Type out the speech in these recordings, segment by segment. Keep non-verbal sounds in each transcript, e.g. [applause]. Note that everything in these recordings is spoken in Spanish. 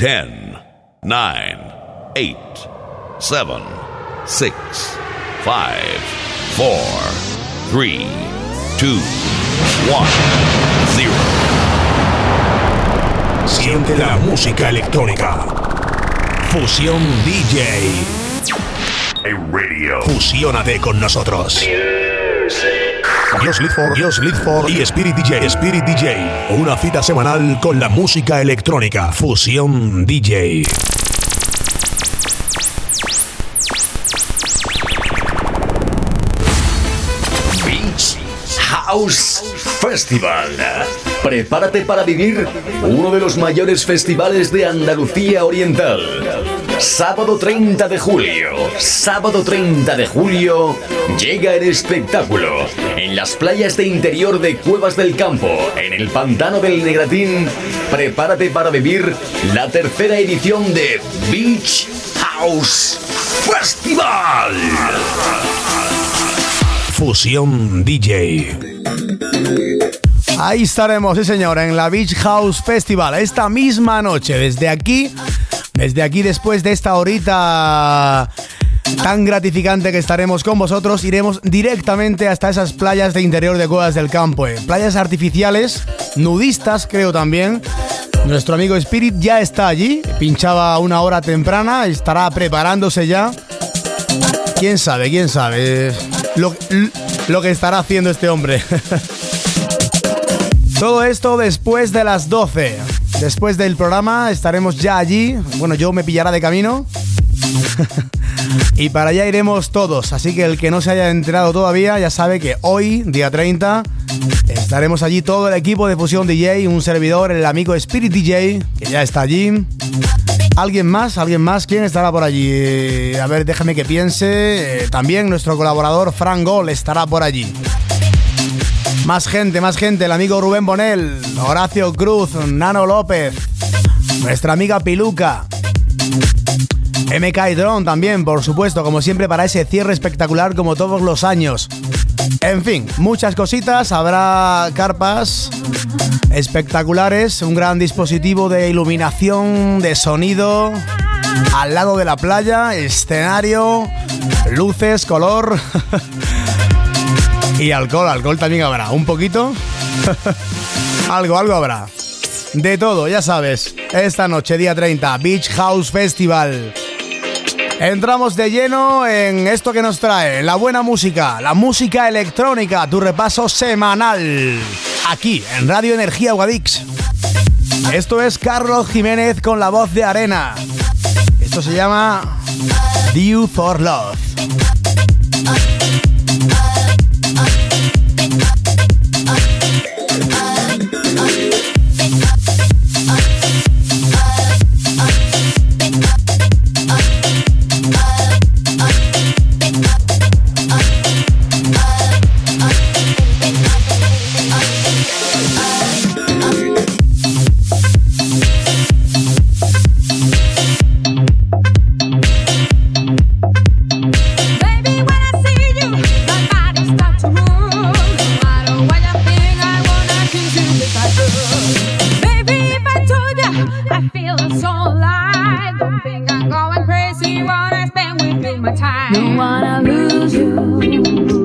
10, 9, 8, 7, 6, 5, 4, 3, 2, 1, 0. Siente la música electrónica. Fusión DJ. radio. Fusiónate con nosotros. Dios Lidford, Dios Lidford y Spirit DJ, Spirit DJ. Una cita semanal con la música electrónica. Fusión DJ. Beach House Festival. Prepárate para vivir uno de los mayores festivales de Andalucía Oriental. Sábado 30 de julio, sábado 30 de julio, llega el espectáculo en las playas de interior de Cuevas del Campo, en el pantano del Negratín. Prepárate para vivir la tercera edición de Beach House Festival. Fusión DJ. Ahí estaremos, sí señor, en la Beach House Festival esta misma noche. Desde aquí, desde aquí después de esta horita tan gratificante que estaremos con vosotros, iremos directamente hasta esas playas de interior de Cuevas del Campo. eh. Playas artificiales, nudistas creo también. Nuestro amigo Spirit ya está allí, pinchaba una hora temprana, estará preparándose ya. ¿Quién sabe? ¿Quién sabe? Lo, lo que estará haciendo este hombre. [laughs] Todo esto después de las 12. Después del programa estaremos ya allí. Bueno, yo me pillará de camino. [laughs] y para allá iremos todos. Así que el que no se haya enterado todavía ya sabe que hoy, día 30, estaremos allí todo el equipo de Fusión DJ, un servidor, el amigo Spirit DJ, que ya está allí. ¿Alguien más? ¿Alguien más? ¿Quién estará por allí? A ver, déjame que piense. Eh, También nuestro colaborador Frank Gol estará por allí. Más gente, más gente. El amigo Rubén Bonel, Horacio Cruz, Nano López, nuestra amiga Piluca. MK Drone también, por supuesto, como siempre, para ese cierre espectacular como todos los años. En fin, muchas cositas, habrá carpas espectaculares, un gran dispositivo de iluminación, de sonido, al lado de la playa, escenario, luces, color [laughs] y alcohol, alcohol también habrá, un poquito. [laughs] algo, algo habrá. De todo, ya sabes. Esta noche, día 30, Beach House Festival. Entramos de lleno en esto que nos trae, la buena música, la música electrónica, tu repaso semanal, aquí en Radio Energía Guadix. Esto es Carlos Jiménez con la voz de Arena. Esto se llama Due for Love. Crazy. Wanna spend with you my time. Don't wanna lose you.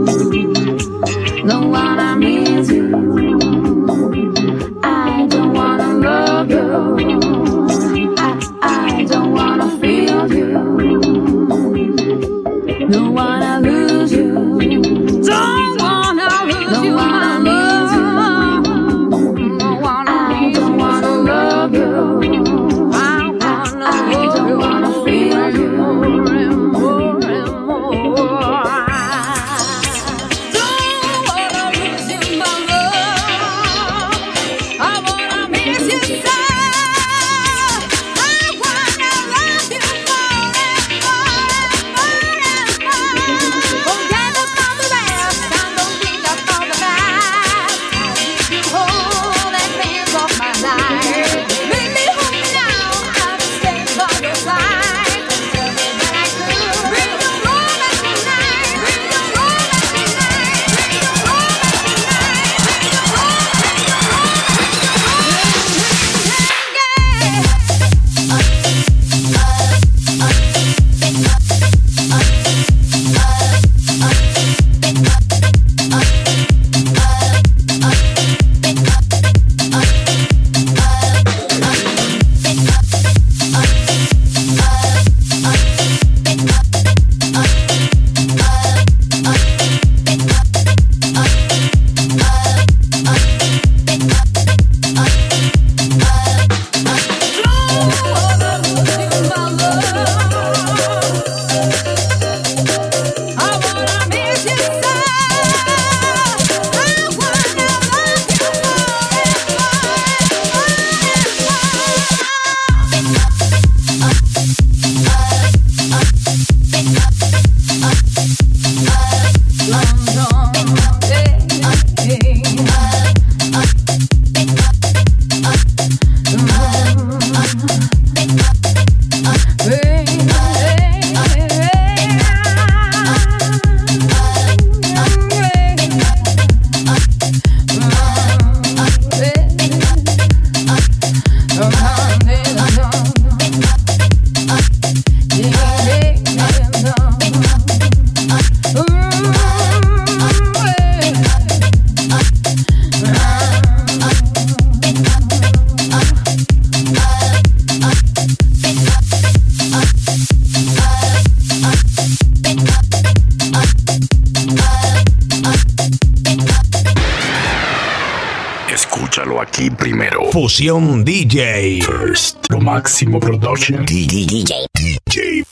Fusión DJ. First. Lo máximo production. DJ. DJ.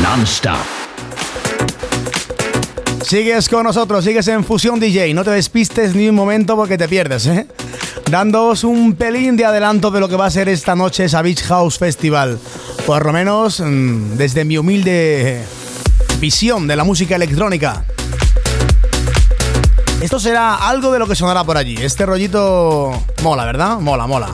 Non-stop. Sigues con nosotros, sigues en Fusión DJ. No te despistes ni un momento porque te pierdes, ¿eh? Dándoos un pelín de adelanto de lo que va a ser esta noche esa Beach House Festival. Por lo menos mm, desde mi humilde visión de la música electrónica. Esto será algo de lo que sonará por allí. Este rollito mola, ¿verdad? Mola, mola.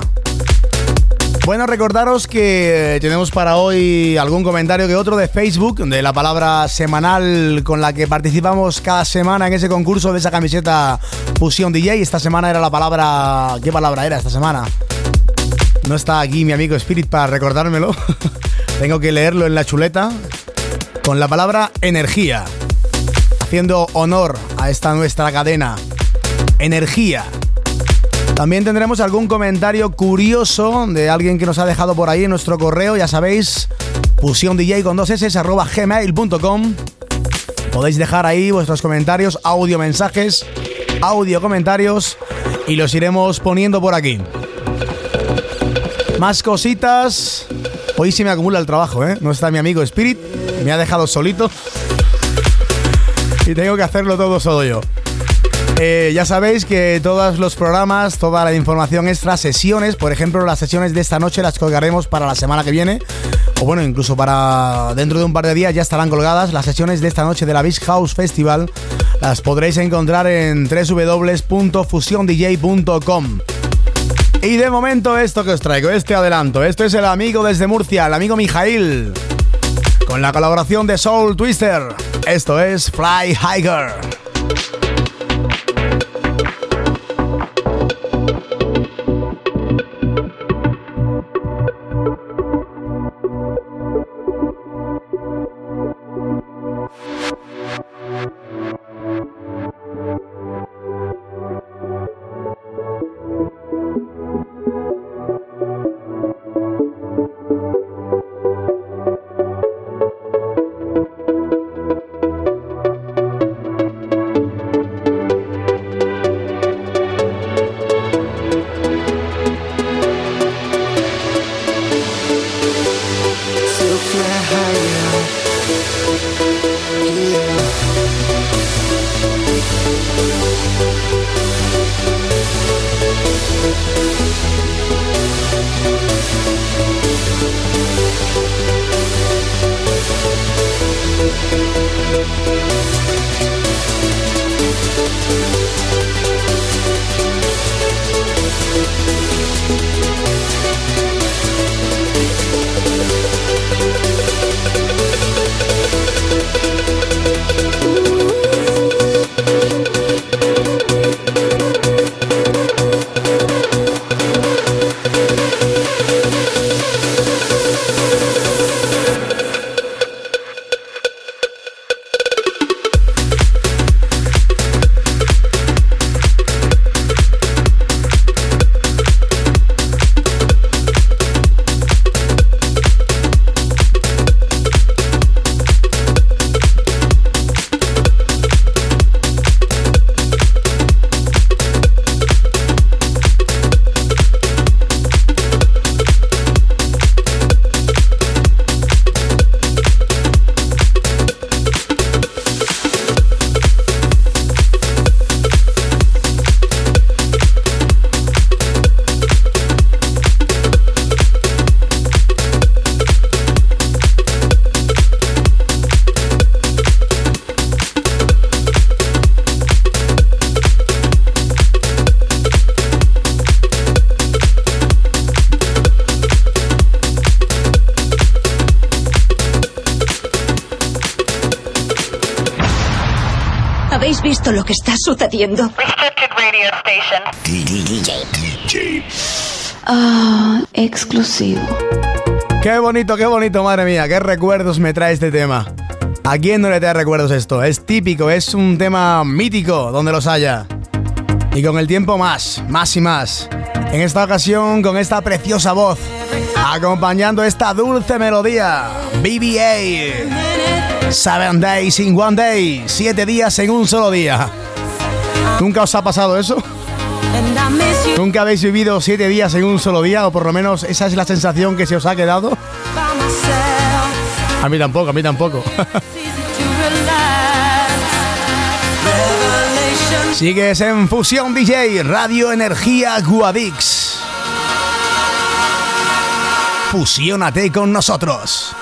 Bueno, recordaros que tenemos para hoy algún comentario que otro de Facebook, de la palabra semanal con la que participamos cada semana en ese concurso de esa camiseta Fusión DJ. Esta semana era la palabra... ¿Qué palabra era esta semana? No está aquí mi amigo Spirit para recordármelo. [laughs] Tengo que leerlo en la chuleta. Con la palabra energía. Haciendo honor a esta nuestra cadena. Energía. También tendremos algún comentario curioso de alguien que nos ha dejado por ahí en nuestro correo, ya sabéis, fusiondj con dos s arroba gmail.com. Podéis dejar ahí vuestros comentarios, audio mensajes, audio comentarios y los iremos poniendo por aquí. Más cositas. Hoy se me acumula el trabajo, ¿eh? No está mi amigo Spirit, me ha dejado solito. Y tengo que hacerlo todo solo yo. Eh, ya sabéis que todos los programas, toda la información extra, sesiones, por ejemplo, las sesiones de esta noche las colgaremos para la semana que viene. O bueno, incluso para dentro de un par de días ya estarán colgadas las sesiones de esta noche de la Beach House Festival. Las podréis encontrar en www.fusiondj.com. Y de momento esto que os traigo, este adelanto. Esto es el amigo desde Murcia, el amigo Mijail. Con la colaboración de Soul Twister. Esto es Fly Hiker. Restricted radio station. DJ. Ah, exclusivo. Qué bonito, qué bonito, madre mía, qué recuerdos me trae este tema. ¿A quién no le trae recuerdos esto? Es típico, es un tema mítico donde los haya. Y con el tiempo más, más y más. En esta ocasión con esta preciosa voz, acompañando esta dulce melodía, BBA. Seven days in one day, siete días en un solo día. ¿Nunca os ha pasado eso? ¿Nunca habéis vivido siete días en un solo día? O por lo menos esa es la sensación que se os ha quedado. A mí tampoco, a mí tampoco. [laughs] Sigues en Fusión DJ, Radio Energía Guadix. Fusiónate con nosotros.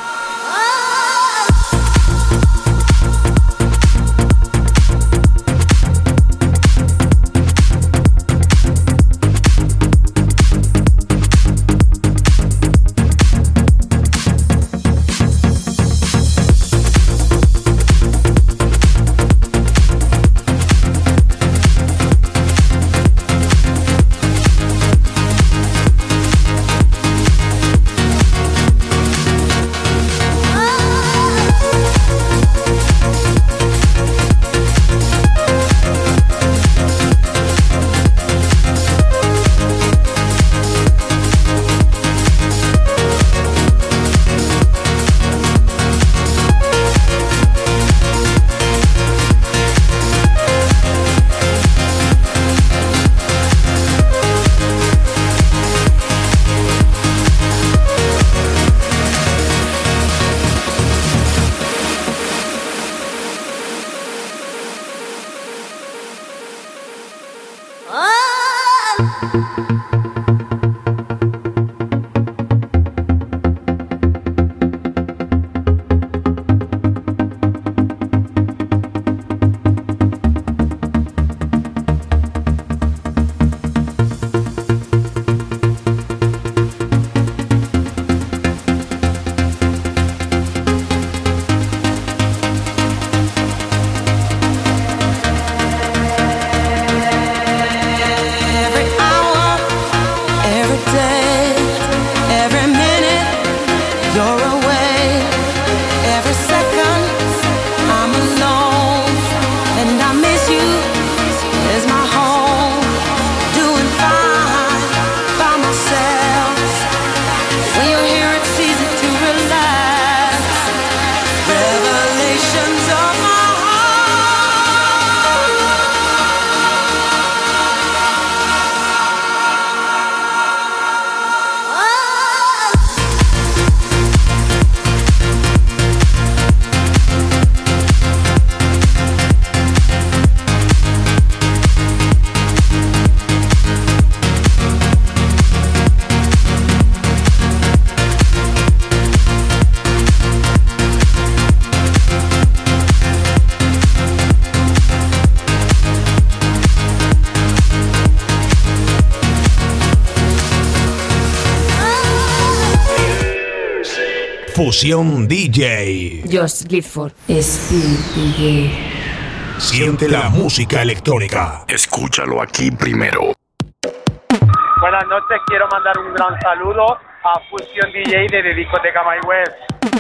Fusión DJ. Josh Clifford, Speed DJ. Siente la música electrónica. Escúchalo aquí primero. Buenas noches, quiero mandar un gran saludo a Fusion DJ de Discoteca My West.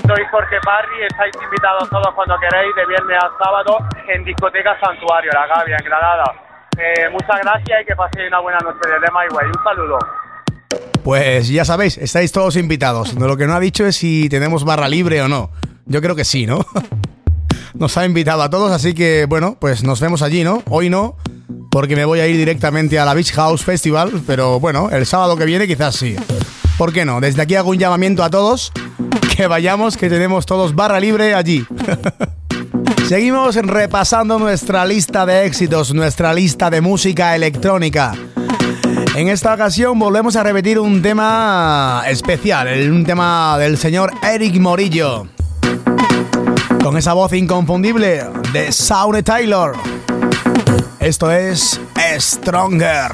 Soy Jorge Parry, estáis invitados todos cuando queréis de viernes a sábado en Discoteca Santuario, La Gavia, en Granada. Eh, muchas gracias y que paséis una buena noche desde My West. Un saludo. Pues ya sabéis, estáis todos invitados. Lo que no ha dicho es si tenemos barra libre o no. Yo creo que sí, ¿no? [laughs] Nos ha invitado a todos, así que bueno, pues nos vemos allí, ¿no? Hoy no, porque me voy a ir directamente a la Beach House Festival, pero bueno, el sábado que viene quizás sí. ¿Por qué no? Desde aquí hago un llamamiento a todos [laughs] que vayamos, que tenemos todos barra libre allí. [laughs] Seguimos repasando nuestra lista de éxitos, nuestra lista de música electrónica. En esta ocasión volvemos a repetir un tema especial, un tema del señor Eric Morillo. Con esa voz inconfundible de Saune Taylor. Esto es Stronger.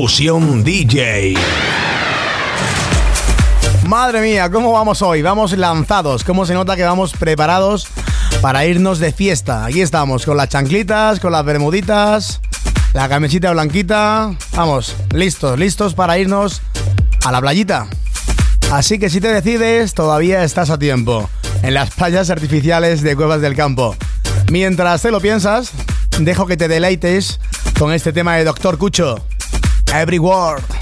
Fusión DJ. Madre mía, ¿cómo vamos hoy? Vamos lanzados. ¿Cómo se nota que vamos preparados para irnos de fiesta? Aquí estamos, con las chanclitas, con las bermuditas, la camisita blanquita. Vamos, listos, listos para irnos a la playita. Así que si te decides, todavía estás a tiempo. En las playas artificiales de Cuevas del Campo. Mientras te lo piensas, dejo que te deleites con este tema de Doctor Cucho. Everywhere.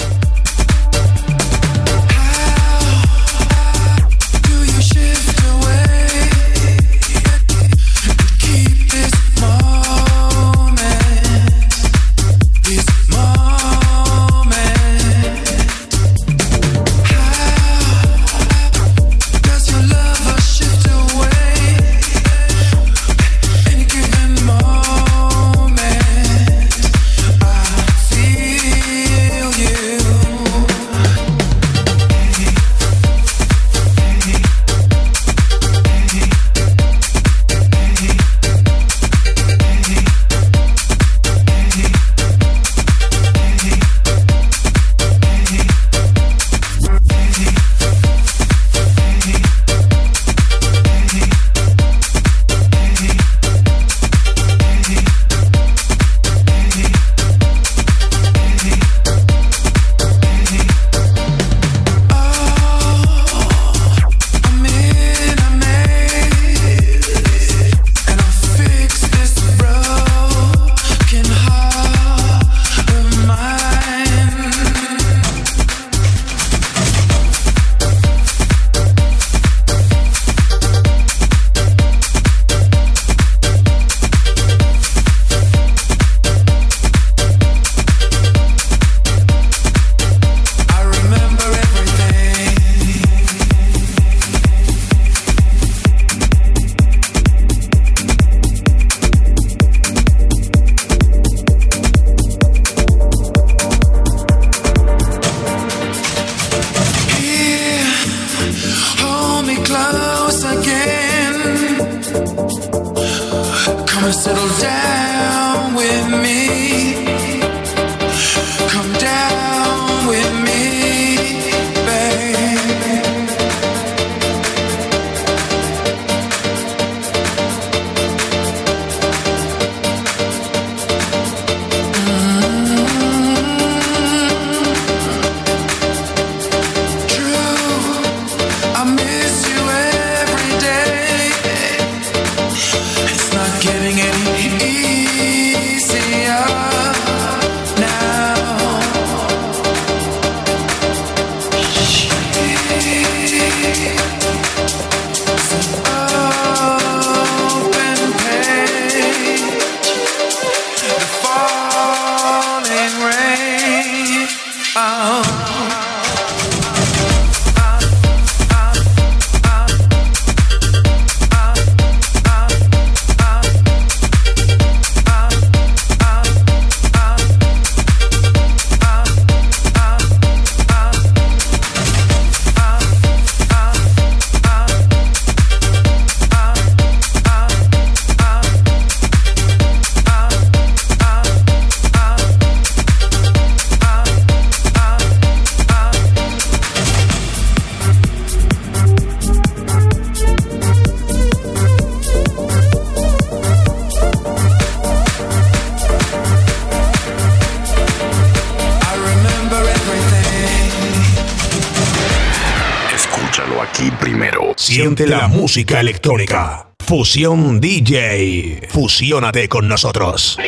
Siente la música electrónica. Fusión DJ. Fusiónate con nosotros.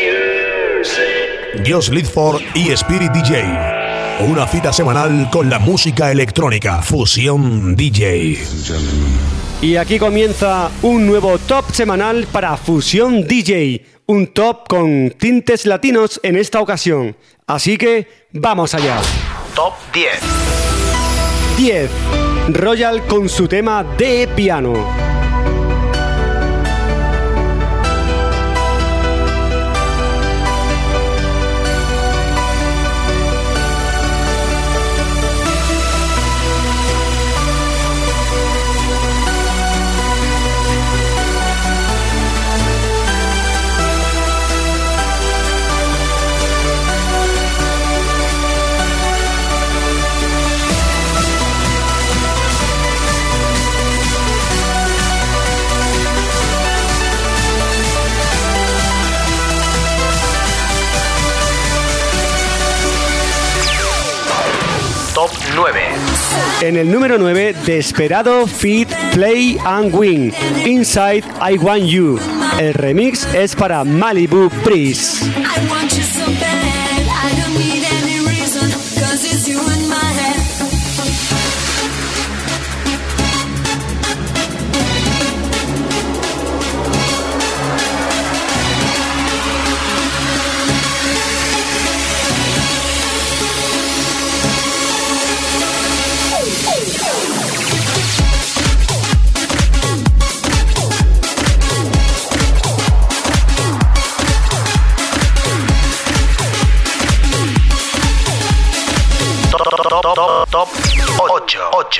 Josh Lidford y Spirit DJ. Una cita semanal con la música electrónica. Fusión DJ. Y aquí comienza un nuevo top semanal para Fusión DJ. Un top con tintes latinos en esta ocasión. Así que vamos allá. Top 10. 10. Royal con su tema de piano. 9. En el número 9, Desperado Feed Play and Win. Inside I Want You. El remix es para Malibu Breeze. I want you so bad. I don't need any reason. Cause it's you in my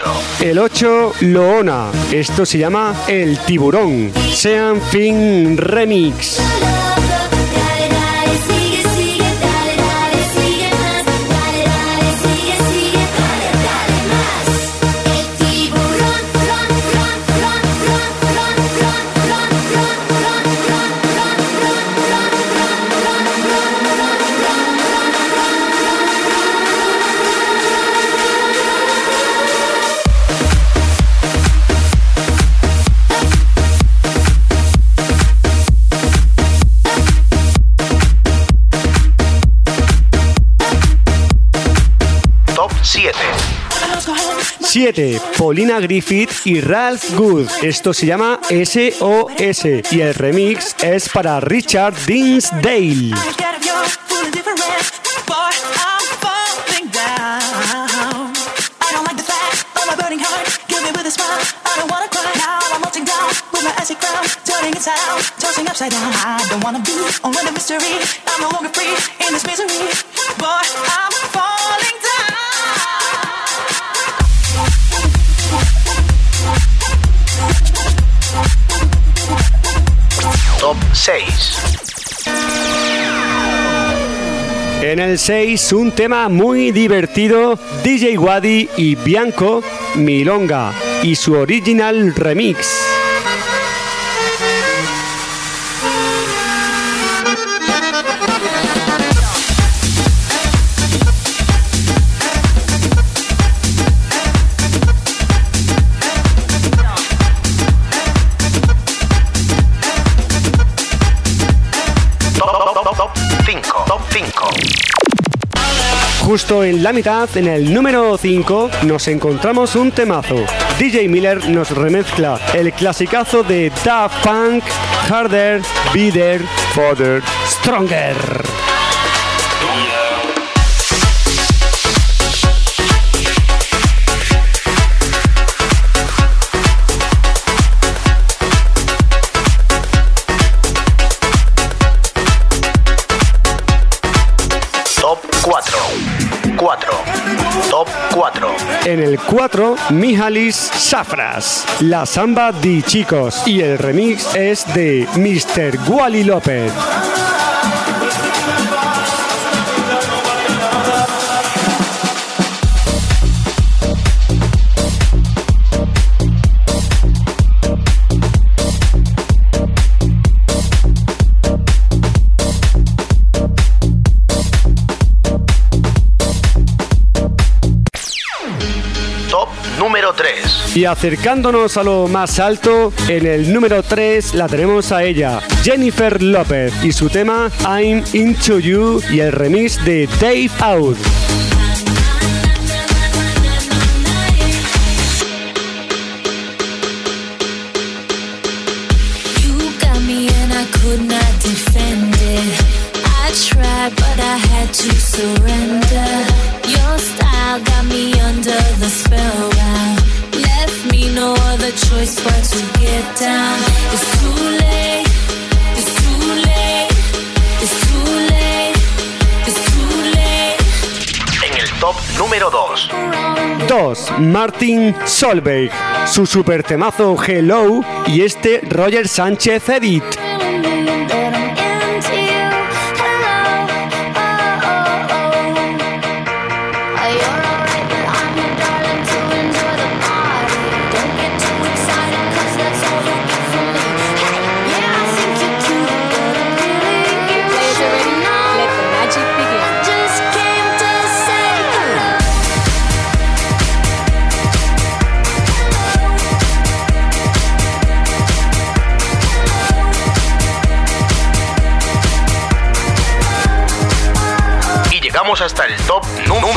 8. 8. El 8, Loona. Esto se llama El Tiburón. Sean Fin Remix. 7. Paulina Griffith y Ralph Good. Esto se llama SOS. Y el remix es para Richard Dinsdale. Tossing upside down, I don't wanna be only the mystery. I'm no longer free in this misery. Boy, I'm En el 6, un tema muy divertido, DJ Wadi y Bianco Milonga y su original remix. En la mitad, en el número 5, nos encontramos un temazo. DJ Miller nos remezcla el clasicazo de Da Funk, Harder, Better, Further, Stronger. En el 4, Mijalis Safras, la samba de chicos. Y el remix es de Mr. Wally López. Número 3. Y acercándonos a lo más alto, en el número 3 la tenemos a ella, Jennifer López, y su tema I'm Into You y el remix de Dave Out. You choice but to get down. It's too late. It's too late. It's too late. It's too late. En el top número 2. 2. Martin Solveig, su super temazo Hello y este Roger Sánchez Edit.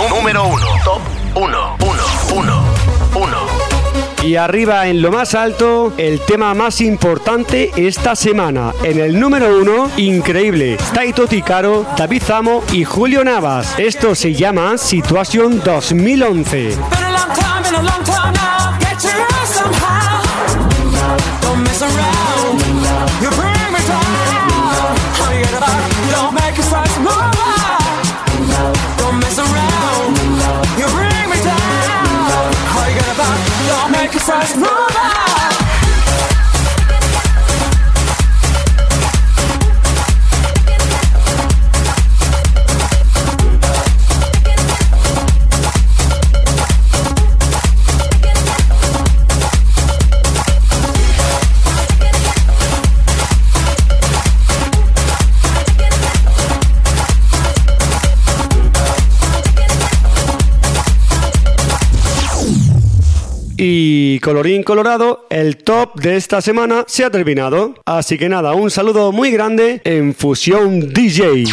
Número 1. Top 1, 1, 1, 1. Y arriba en lo más alto, el tema más importante esta semana. En el número 1, increíble, Taito Ticaro, David Zamo y Julio Navas. Esto se llama Situación 2011. Colorín colorado, el top de esta semana se ha terminado. Así que nada, un saludo muy grande en Fusión DJ.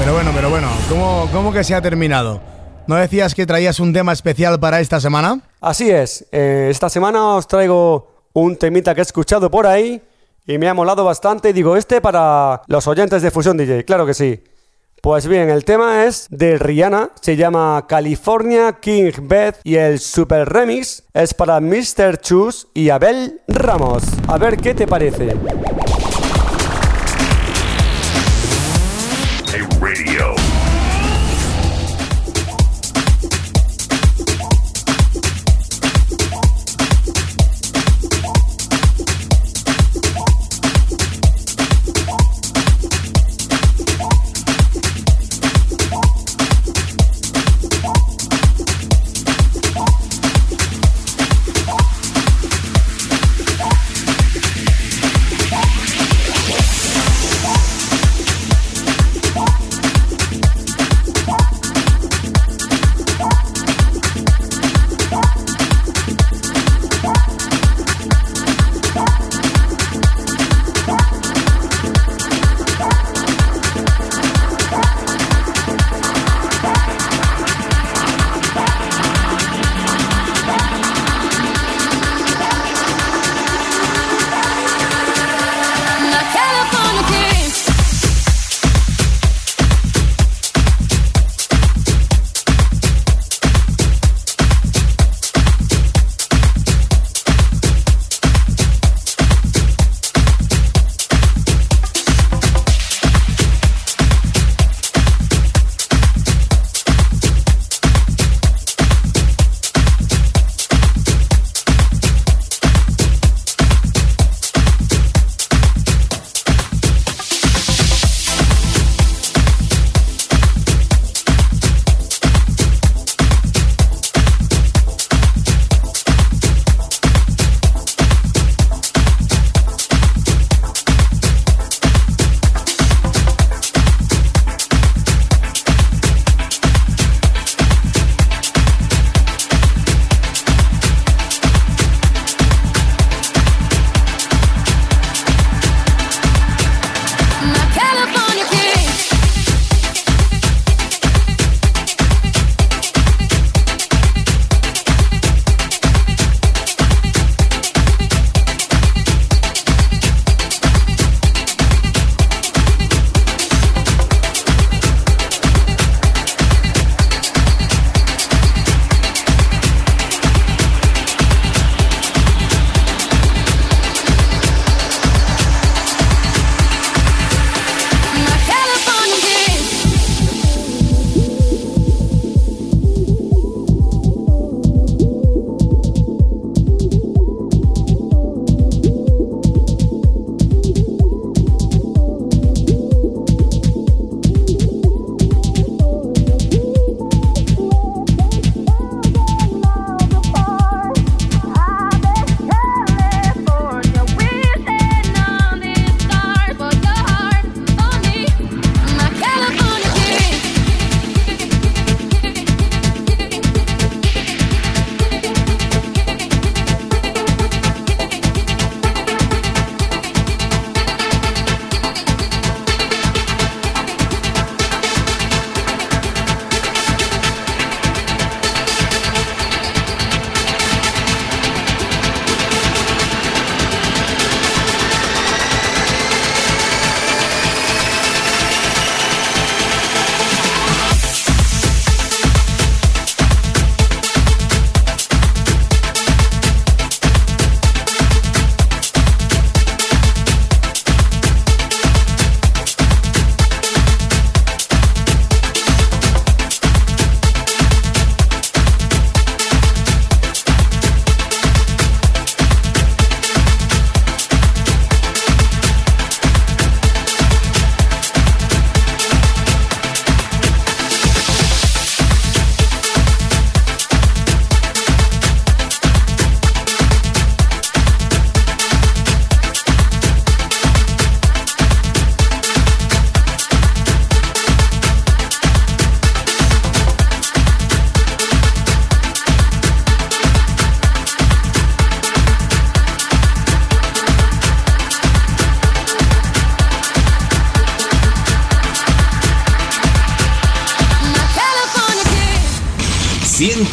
Pero bueno, pero bueno, ¿cómo, cómo que se ha terminado? ¿No decías que traías un tema especial para esta semana? Así es, eh, esta semana os traigo un temita que he escuchado por ahí y me ha molado bastante. Digo, este para los oyentes de Fusión DJ, claro que sí. Pues bien, el tema es de Rihanna, se llama California King Beth y el super remix es para Mr. Chus y Abel Ramos. A ver qué te parece.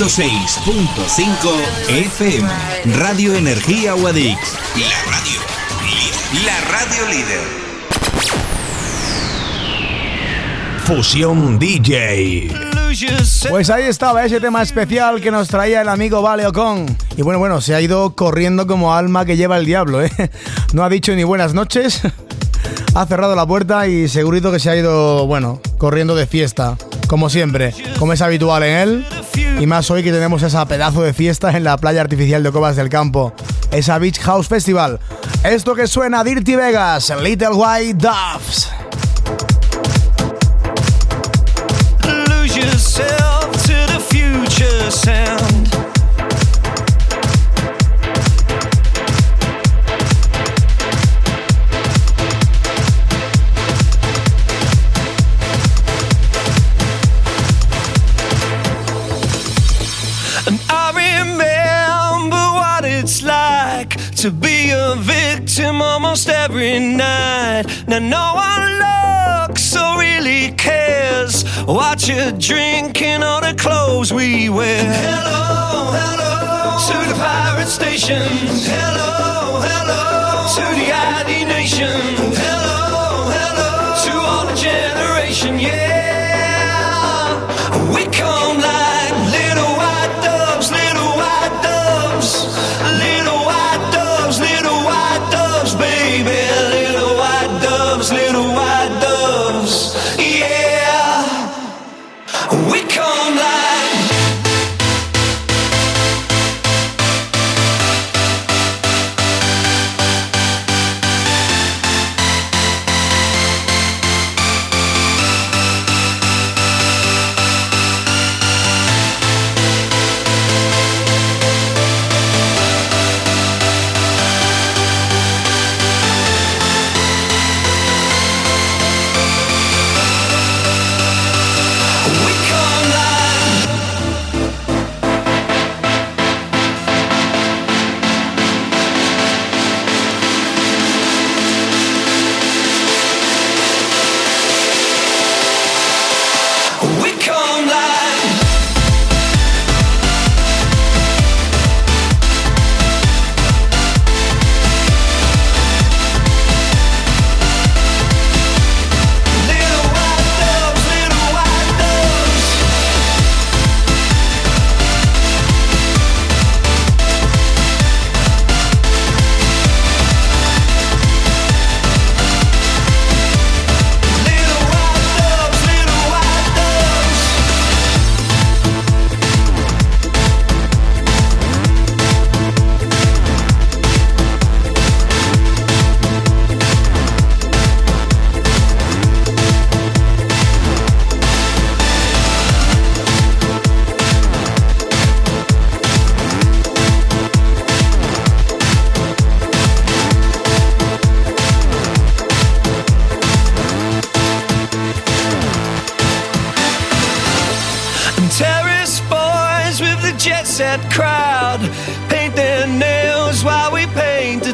106.5 FM. Radio Energía Guadix. La radio. La radio líder. Fusión DJ. Pues ahí estaba ese tema especial que nos traía el amigo Vale Ocon. Y bueno, bueno, se ha ido corriendo como alma que lleva el diablo, ¿eh? No ha dicho ni buenas noches. Ha cerrado la puerta y segurito que se ha ido, bueno, corriendo de fiesta. Como siempre, como es habitual en él. Y más hoy que tenemos esa pedazo de fiesta en la playa artificial de Cobas del Campo. Esa Beach House Festival. Esto que suena Dirty Vegas, Little White Doves. To be a victim almost every night. Now no one looks or really cares what you're drinking or the clothes we wear. Hello, hello to the pirate station. Hello, hello to the ID nation. Hello, hello to all the generation. Yeah, we come we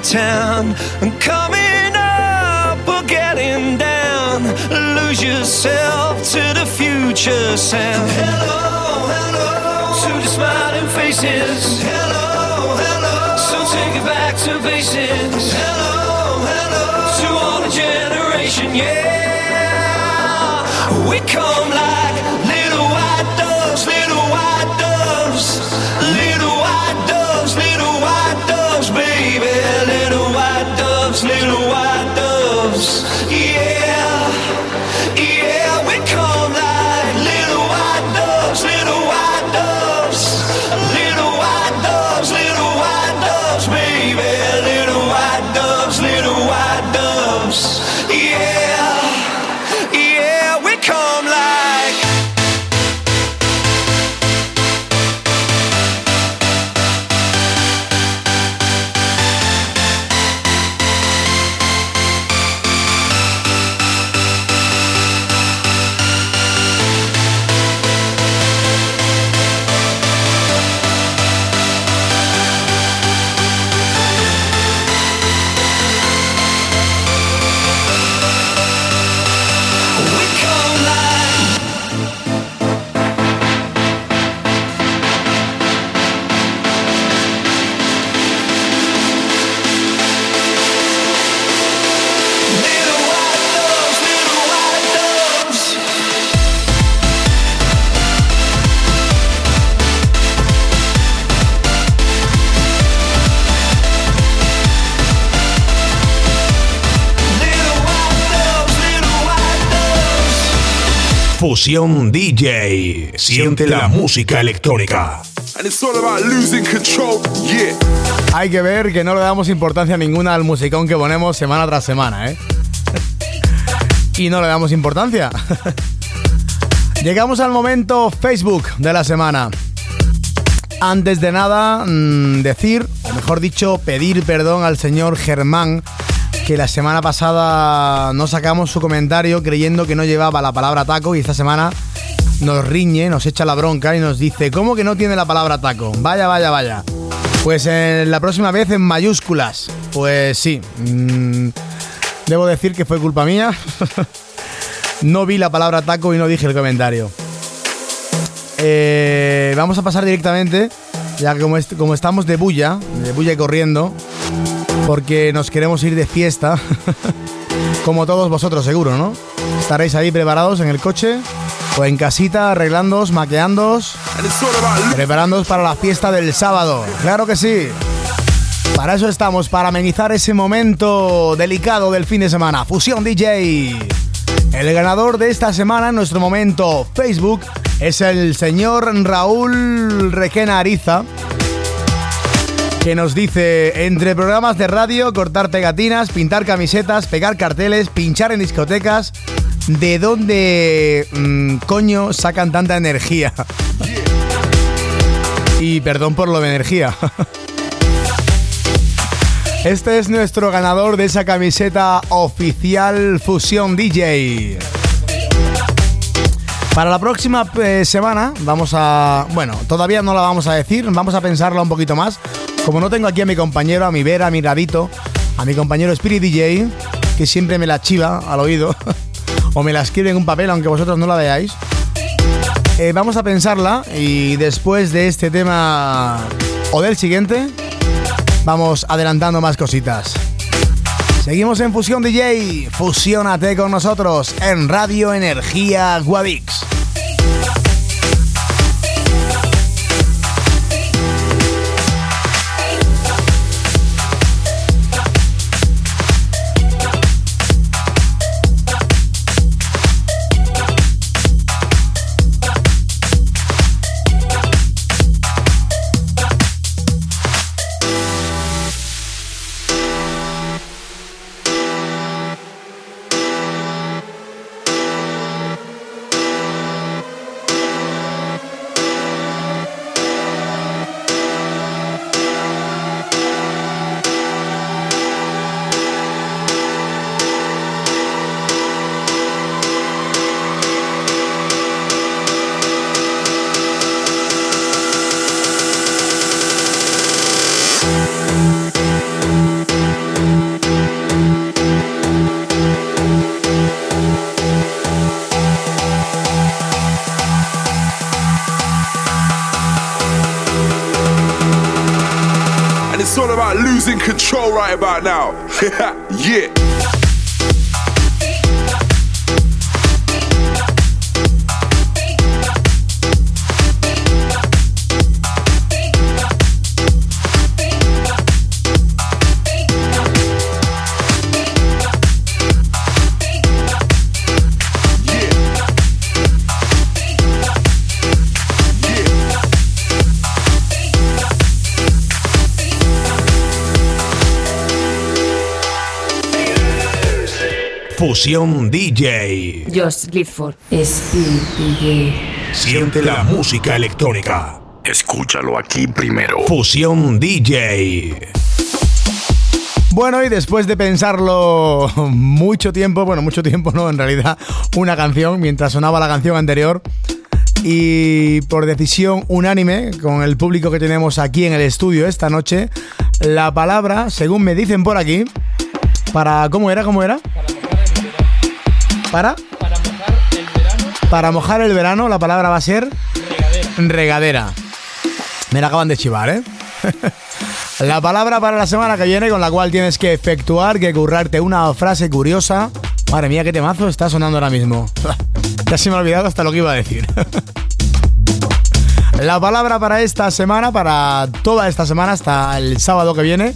town. And coming up or getting down, lose yourself to the future sound. Hello, hello to the smiling faces. Hello, hello. So take it back to basics. Hello, hello to all the generation. Yeah, we come like Fusión DJ. Siente la música electrónica. And it's all about losing control. Yeah. Hay que ver que no le damos importancia ninguna al musicón que ponemos semana tras semana, ¿eh? y no le damos importancia. [laughs] Llegamos al momento Facebook de la semana. Antes de nada, mm, decir, o mejor dicho, pedir perdón al señor Germán, que la semana pasada no sacamos su comentario creyendo que no llevaba la palabra taco y esta semana nos riñe, nos echa la bronca y nos dice, ¿cómo que no tiene la palabra taco? Vaya, vaya, vaya. Pues en la próxima vez en mayúsculas. Pues sí. mm, debo decir que fue culpa mía. [laughs] no vi la palabra taco y no dije el comentario. Eh, vamos a pasar directamente, ya que como estamos de bulla, de bulla y corriendo, porque nos queremos ir de fiesta, [laughs] como todos vosotros seguro, ¿no? Estaréis ahí preparados en el coche o en casita, arreglándoos, maqueándoos, preparándoos para la fiesta del sábado. Claro que sí. Para eso estamos, para amenizar ese momento delicado del fin de semana. Fusión DJ. El ganador de esta semana en nuestro momento Facebook es el señor Raúl Requena Ariza, que nos dice, entre programas de radio, cortar pegatinas, pintar camisetas, pegar carteles, pinchar en discotecas, ¿de dónde mm, coño sacan tanta energía? [laughs] Y perdón por lo de energía. [laughs] Este es nuestro ganador de esa camiseta oficial Fusión DJ. Para la próxima eh, semana vamos a... Bueno, todavía no la vamos a decir, vamos a pensarla un poquito más. Como no tengo aquí a mi compañero, a mi Vera, a mi Radito, a mi compañero Spirit DJ, que siempre me la chiva al oído, [laughs] o me la escribe en un papel aunque vosotros no la veáis. Eh, vamos a pensarla y después de este tema o del siguiente, vamos adelantando más cositas. Seguimos en Fusión DJ, fusiónate con nosotros en Radio Energía Guadix. Right about now. [laughs] yeah. Fusión DJ. Josh Clifford, Speed DJ. Siente la música electrónica. Escúchalo aquí primero. Fusión DJ. Bueno, y después de pensarlo mucho tiempo, bueno, mucho tiempo no, en realidad, una canción, mientras sonaba la canción anterior, y por decisión unánime con el público que tenemos aquí en el estudio esta noche, la palabra, según me dicen por aquí, para... ¿Cómo era? ¿Cómo era? Para... Para mojar el verano, la palabra va a ser... Regadera. Me la acaban de chivar, ¿eh? [laughs] La palabra para la semana que viene con la cual tienes que efectuar, que currarte una frase curiosa. Madre mía, qué temazo está sonando ahora mismo. [laughs] Ya se me ha olvidado hasta lo que iba a decir. [laughs] La palabra para esta semana, para toda esta semana, hasta el sábado que viene,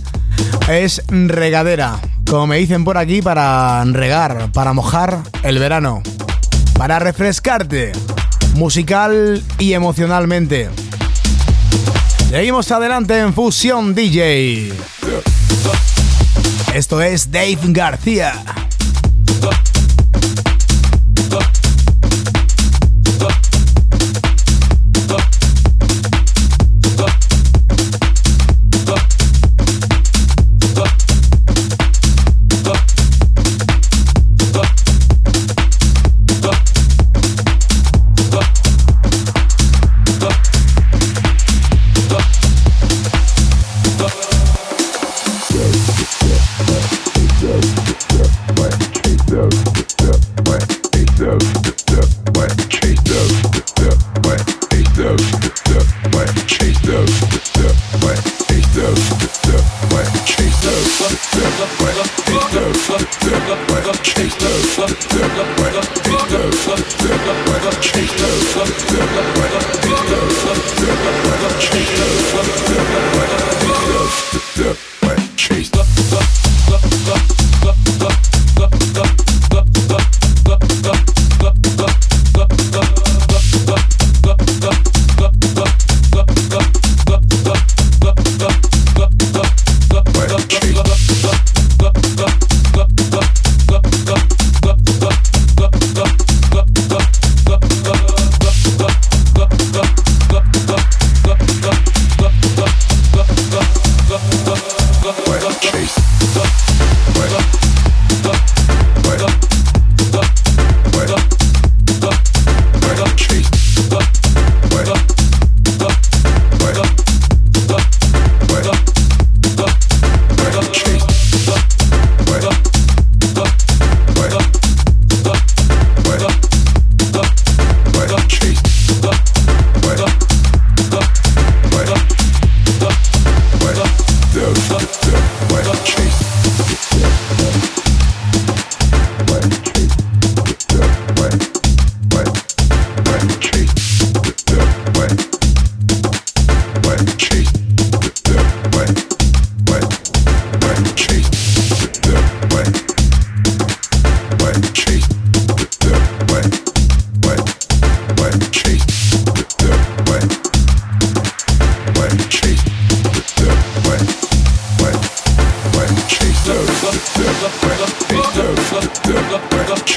es regadera. Como me dicen por aquí, para regar, para mojar el verano. para refrescarte musical y emocionalmente. Seguimos adelante en Fusión DJ. Esto es Dave García.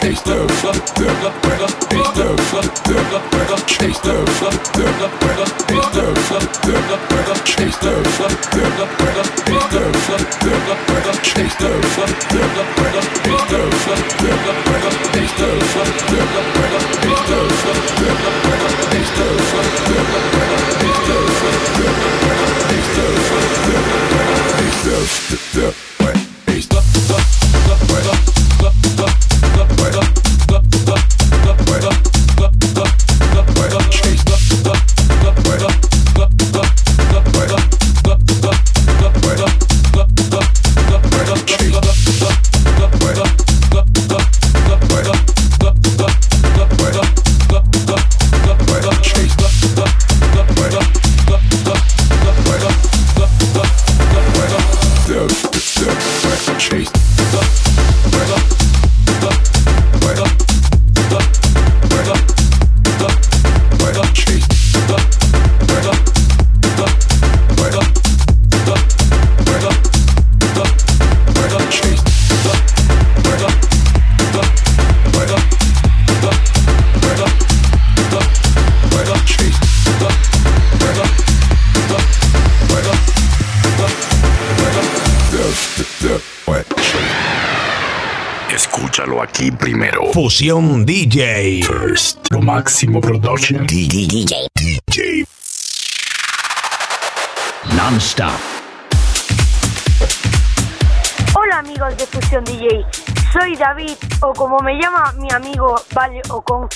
Ich dürfte, ich dürfte, ich dürfte, ich dürfte, primero. Fusión DJ. First. Lo máximo production. DJ. DJ. Non-stop. Hola amigos de Fusión DJ, soy David o como me llama mi amigo Vale o con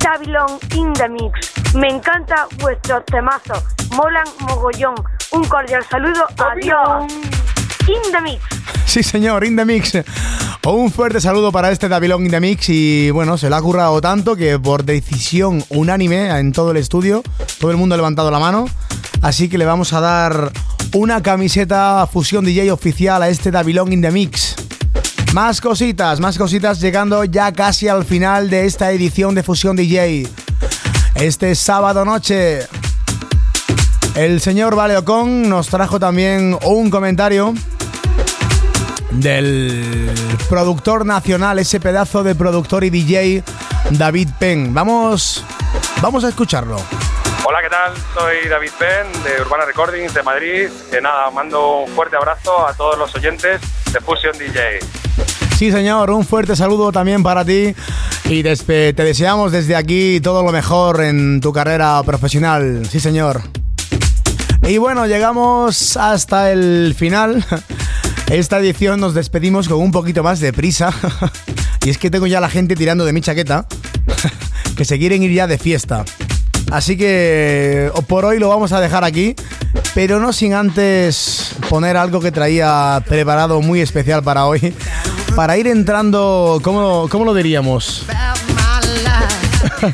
Davilon in the Mix. Me encanta vuestros temazos, molan mogollón. Un cordial saludo, adiós. In the Mix. Sí, señor, In The Mix. Un fuerte saludo para este Davilón In The Mix y bueno, se le ha currado tanto que por decisión unánime en todo el estudio, todo el mundo ha levantado la mano, así que le vamos a dar una camiseta Fusión DJ oficial a este Davilón In The Mix. Más cositas, más cositas llegando ya casi al final de esta edición de Fusión DJ. Este sábado noche, el señor Valeocon nos trajo también un comentario del productor nacional, ese pedazo de productor y DJ David Penn. Vamos, vamos a escucharlo. Hola, ¿qué tal? Soy David Penn de Urbana Recordings de Madrid. Que nada, mando un fuerte abrazo a todos los oyentes de Fusion DJ. Sí, señor, un fuerte saludo también para ti y te deseamos desde aquí todo lo mejor en tu carrera profesional. Sí, señor. Y bueno, llegamos hasta el final. [laughs] Esta edición nos despedimos con un poquito más de prisa. [laughs] Y es que tengo ya la gente tirando de mi chaqueta, [laughs] que se quieren ir ya de fiesta. Así que por hoy lo vamos a dejar aquí, pero no sin antes poner algo que traía preparado muy especial para hoy. Para ir entrando, ¿cómo, cómo lo diríamos?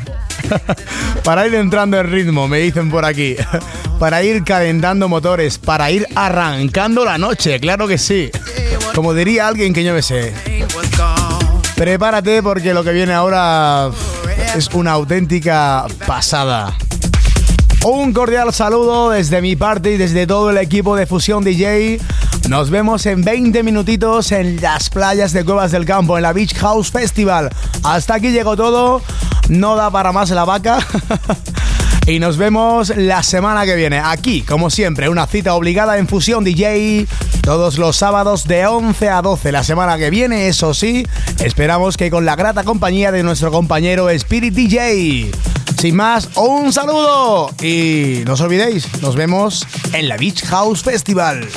[laughs] para ir entrando en ritmo, me dicen por aquí. Para ir calentando motores, para ir arrancando la noche, claro que sí. Como diría alguien que yo me sé. Prepárate porque lo que viene ahora es una auténtica pasada. Un cordial saludo desde mi parte y desde todo el equipo de Fusión DJ. Nos vemos en 20 minutitos en las playas de Cuevas del Campo, en la Beach House Festival. Hasta aquí llegó todo. No da para más la vaca. [laughs] Y nos vemos la semana que viene. Aquí, como siempre, una cita obligada en Fusión DJ. Todos los sábados de 11 a 12. La semana que viene, eso sí, esperamos que con la grata compañía de nuestro compañero Spirit DJ. Sin más, un saludo. Y no os olvidéis, nos vemos en la Beach House Festival.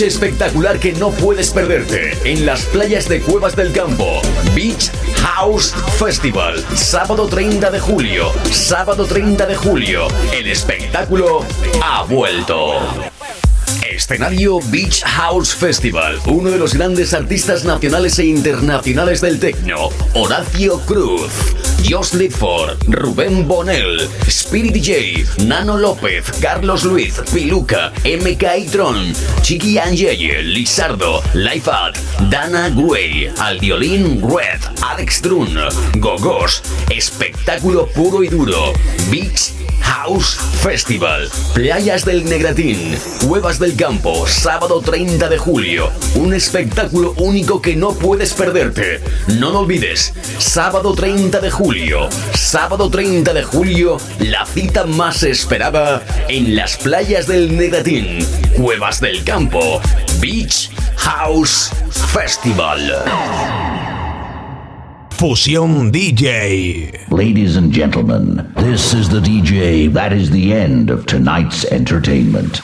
Espectacular que no puedes perderte en las playas de Cuevas del Campo. Beach House Festival. Sábado 30 de julio. Sábado 30 de julio. El espectáculo ha vuelto. Escenario Beach House Festival, uno de los grandes artistas nacionales e internacionales del techno, Horacio Cruz, Josh Lidford, Rubén Bonel, Spirit DJ, Nano López, Carlos Luis, Piluca, MK y Tron, Chiqui Angeye, Lizardo, Life Art, Dana Guay, al violín Red, Alex Trun, Gogos, espectáculo puro y duro, Beach House Festival, Playas del Negratín, Cuevas del Campo, sábado 30 de julio. Un espectáculo único que no puedes perderte. No lo olvides, sábado 30 de julio. Sábado 30 de julio, la cita más esperada en las playas del Negratín, Cuevas del Campo, Beach House Festival. Fusión DJ. Ladies and gentlemen, this is the DJ. That is the end of tonight's entertainment.